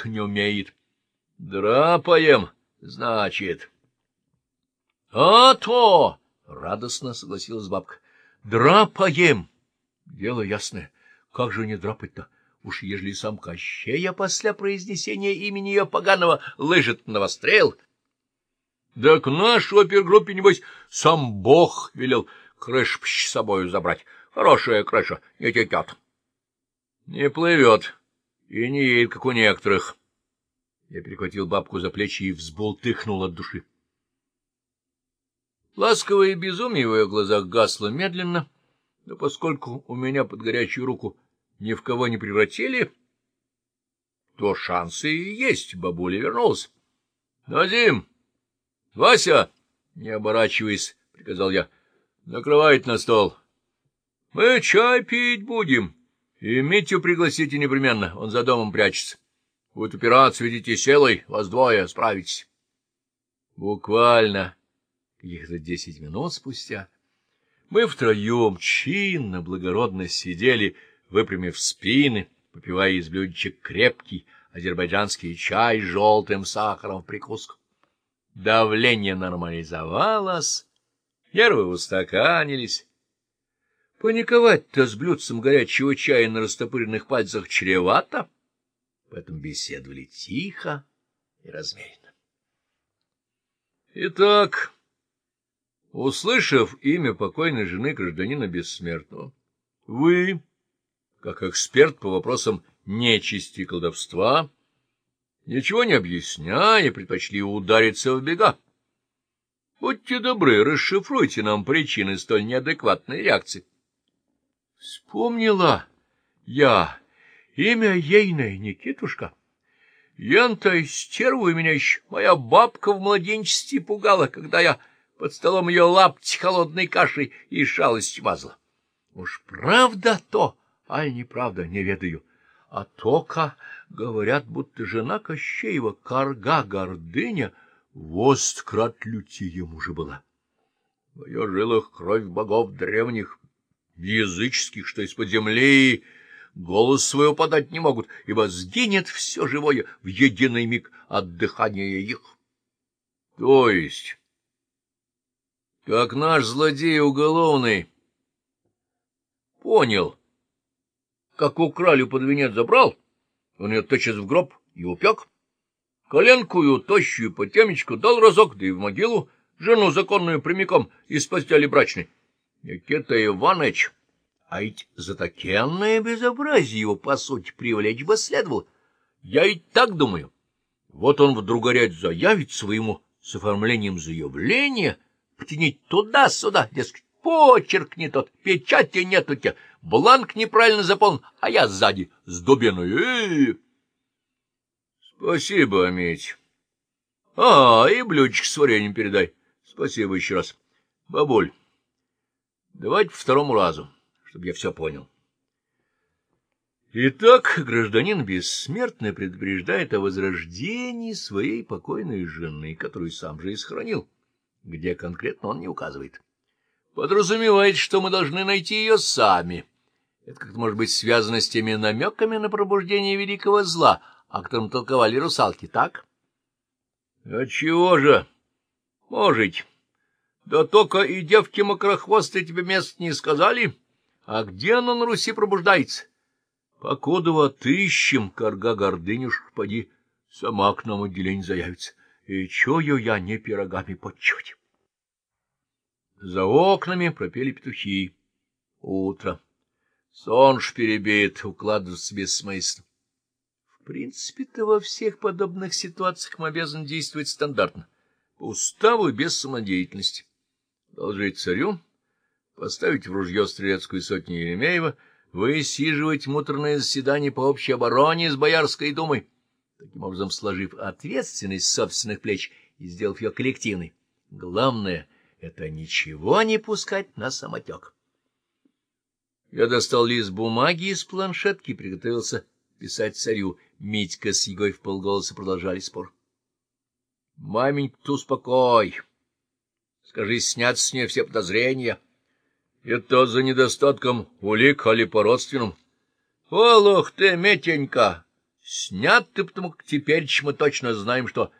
будто не умеет. — Драпаем, значит. — А то! — радостно согласилась бабка. — Драпаем! Дело ясное. Как же не драпать-то? Уж ежели сам Кощея после произнесения имени ее поганого на вострел. Да к нашей опергруппе, небось, сам Бог велел крыш с собою забрать. Хорошая крыша, не текет. Не плывет и не едет, как у некоторых. Я перехватил бабку за плечи и взболтыхнул от души. Ласковое безумие в ее глазах гасло медленно, но поскольку у меня под горячую руку ни в кого не превратили, то шансы и есть, бабуля вернулась. — Назим! — Вася! — не оборачиваясь, — приказал я. — Накрывает на стол. — Мы чай пить будем. И Митю пригласите непременно, он за домом прячется. Будет упираться, видите, силой, вас двое, справитесь. Буквально каких-то десять минут спустя мы втроем чинно, благородно сидели, выпрямив спины, попивая из блюдечек крепкий азербайджанский чай с желтым сахаром в прикуску. Давление нормализовалось, нервы устаканились. Паниковать-то с блюдцем горячего чая на растопыренных пальцах чревато, поэтому беседовали тихо и размеренно. Итак, услышав имя покойной жены гражданина Бессмертного, вы, как эксперт по вопросам нечисти и колдовства, ничего не объясняя, предпочли удариться в бега. Будьте добры, расшифруйте нам причины столь неадекватной реакции. Вспомнила я имя ейное Никитушка. Янта стерву меня еще моя бабка в младенчестве пугала, когда я под столом ее лапти холодной кашей и шалость мазала. Уж правда то, аль неправда, не ведаю. А тока, говорят, будто жена Кощеева, карга гордыня, восткрат лютие мужа была. В ее жилах кровь богов древних, языческих, что из-под земли голос свой подать не могут, ибо сгинет все живое в единый миг от дыхания их. То есть, как наш злодей уголовный понял, как украли под венец забрал, он ее тотчас в гроб и упек, коленкую, тощую потемечку дал разок, да и в могилу жену законную прямиком из постели брачной. Никита Иванович, а ведь за такенное безобразие его, по сути, привлечь бы следовало. Я и так думаю. Вот он вдруг горять заявит своему с оформлением заявления, потянить туда-сюда, дескать, почерк не тот, печати нет у тебя, бланк неправильно заполнен, а я сзади с дубиной. Э -э -э. Спасибо, Амить. А, и блюдечко с вареньем передай. Спасибо еще раз. Бабуль, давайте по второму разу, чтобы я все понял. Итак, гражданин бессмертный предупреждает о возрождении своей покойной жены, которую сам же и сохранил. Где конкретно он не указывает. Подразумевает, что мы должны найти ее сами. Это как-то может быть связано с теми намеками на пробуждение великого зла, о котором толковали русалки, так? — А чего же? — Можете. Да только и девки мокрохвостые тебе мест не сказали. А где оно на Руси пробуждается? Покудова отыщем, корга гордынюшка, поди, сама к нам отделение заявится. И чую я не пирогами почуть. За окнами пропели петухи. Утро. Сон ж перебит, укладываться без смысла. В принципе-то во всех подобных ситуациях мы обязаны действовать стандартно, по уставу без самодеятельности. Должить царю, поставить в ружье стрелецкую сотню Еремеева, высиживать муторное заседание по общей обороне с Боярской думой, таким образом сложив ответственность с собственных плеч и сделав ее коллективной. Главное — это ничего не пускать на самотек. Я достал лист бумаги из планшетки и приготовился писать царю. Митька с Егой в полголоса продолжали спор. — Маменька, успокой. Скажи, снят с нее все подозрения. Это за недостатком улик, али по-родственному. — Олух ты, Митенька! сняты, потому как теперь мы точно знаем, что